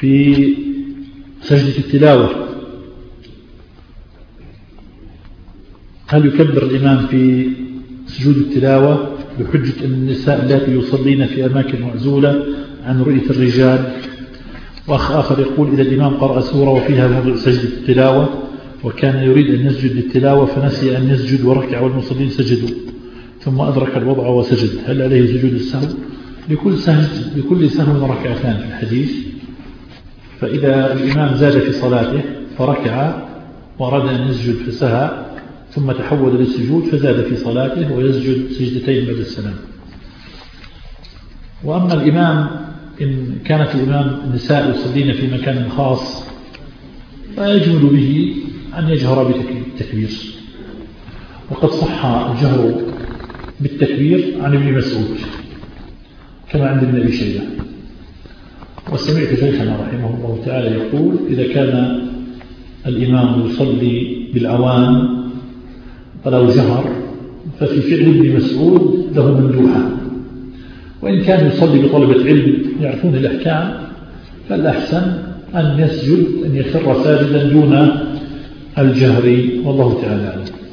في سجدة التلاوة. هل يكبر الإمام في سجود التلاوة بحجة أن النساء التي يصلين في أماكن معزولة عن رؤية الرجال؟ وأخ آخر يقول إذا الإمام قرأ سورة وفيها موضع سجدة التلاوة وكان يريد أن يسجد للتلاوة فنسي أن يسجد وركع والمصلين سجدوا ثم أدرك الوضع وسجد. هل عليه سجود السهو؟ لكل سهو, لكل سهو ركعتان في الحديث. فإذا الإمام زاد في صلاته فركع وأراد أن يسجد فسهى ثم تحول للسجود فزاد في صلاته ويسجد سجدتين بعد السلام. وأما الإمام إن كانت الإمام النساء يصلين في مكان خاص فيجمل به أن يجهر بالتكبير. وقد صح الجهر بالتكبير عن ابن مسعود كما عند ابن أبي شيبة وسمعت شيخنا رحمه الله تعالى يقول إذا كان الإمام يصلي بالعوام فلو جهر ففي فعل ابن مسعود له مندوحة. وإن كان يصلي بطلبة علم يعرفون الأحكام فالأحسن أن يسجد أن يخر ساجدا دون الجهر والله تعالى أعلم.